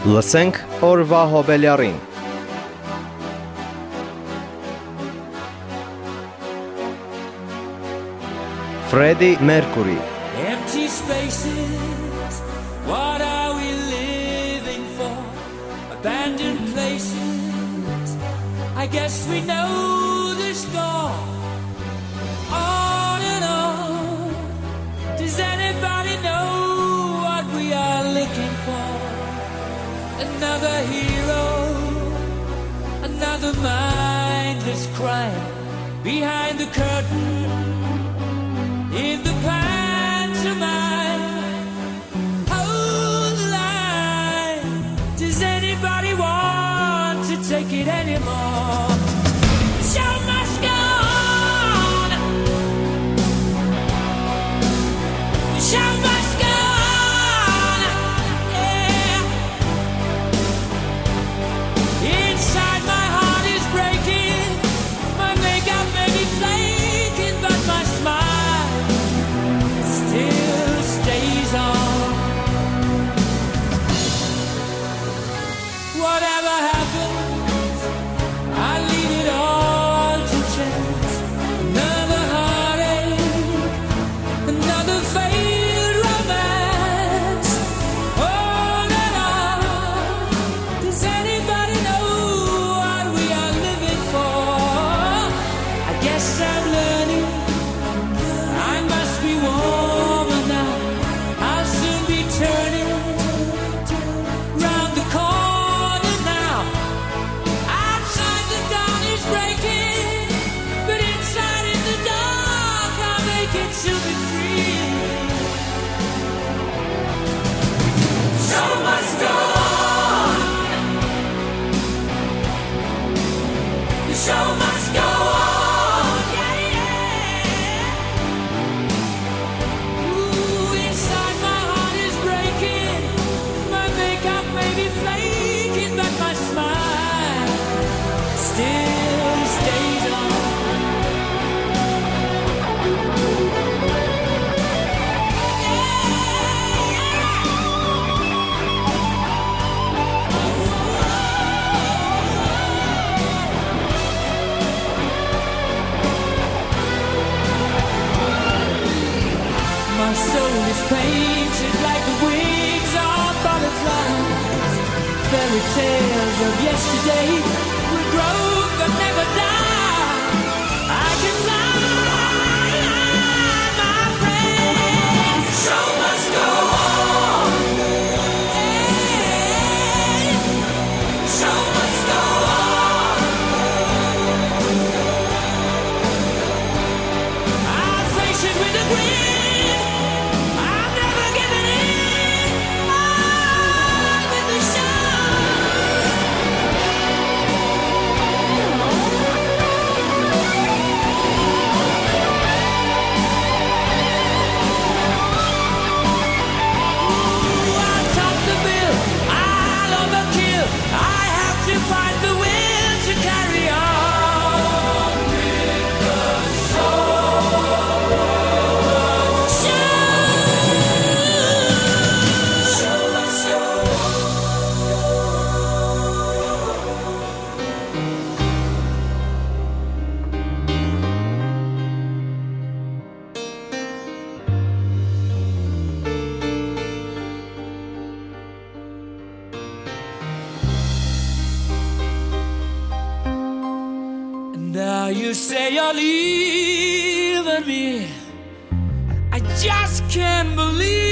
Լսենք օրվա հոբելյարին։ Freddie Mercury. Empty spaces, what are we living for? Abandoned places, I guess we know the score. On and on, does anybody know what we are looking for? another hero, another mindless crime behind the curtain in the past. you say you're leaving me, I just can't believe.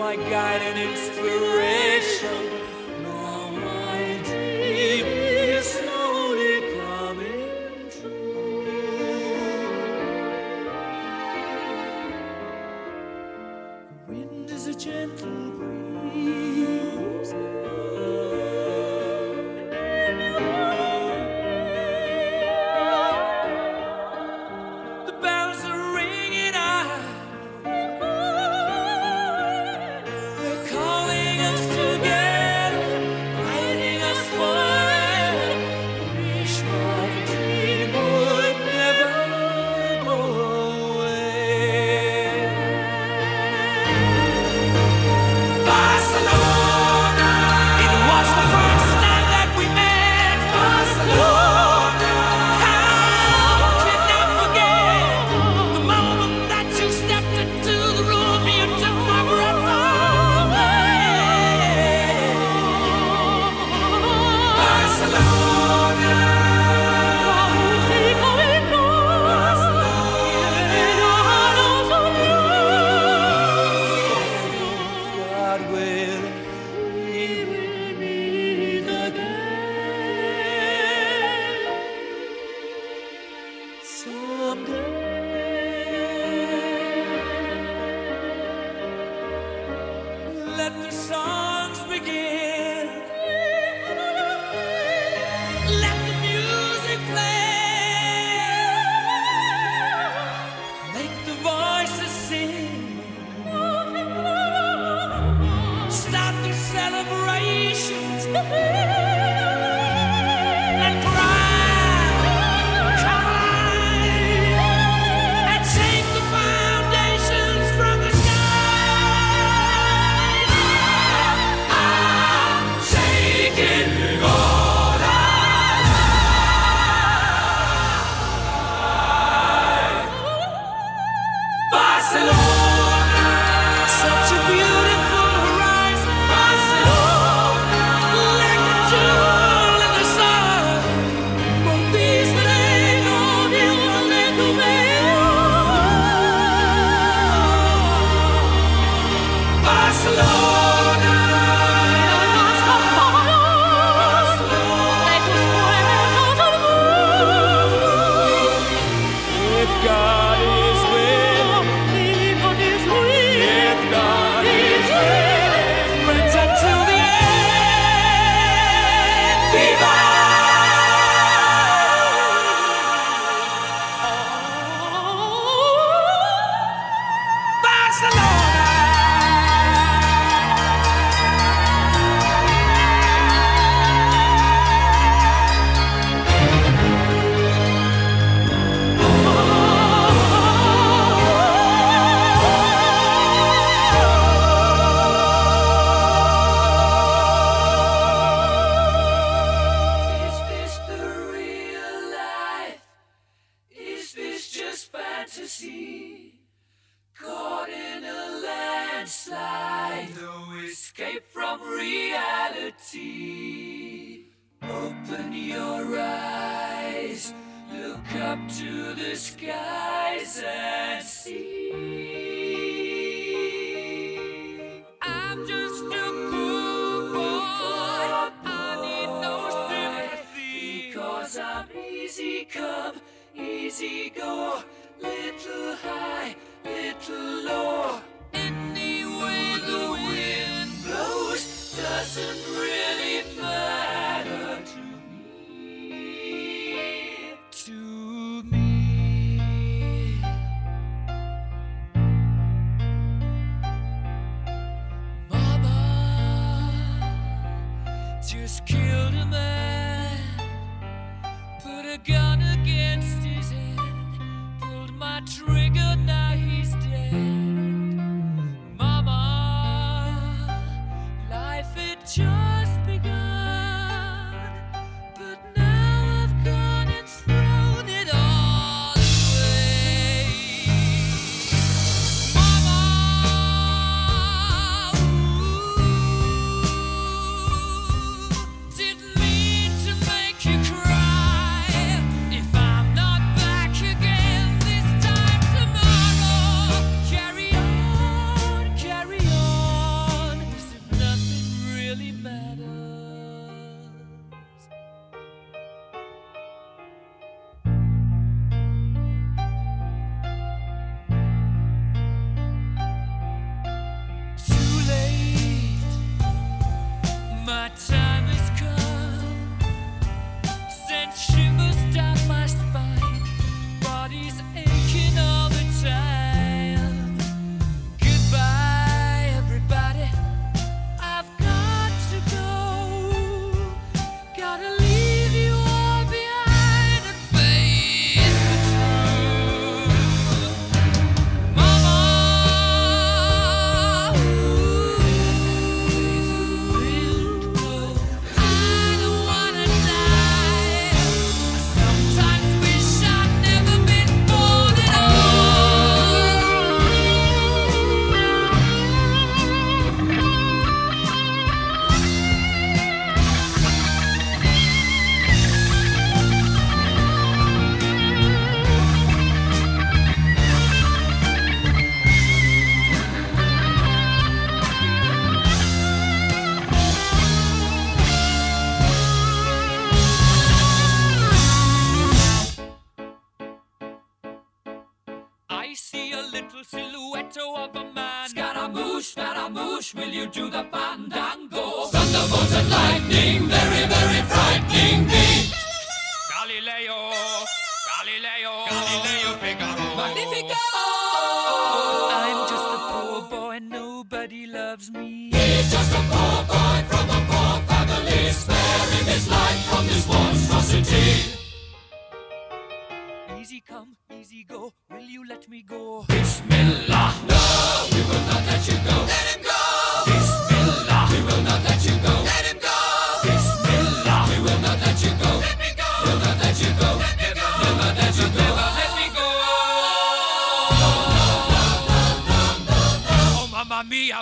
My guide and inspiration.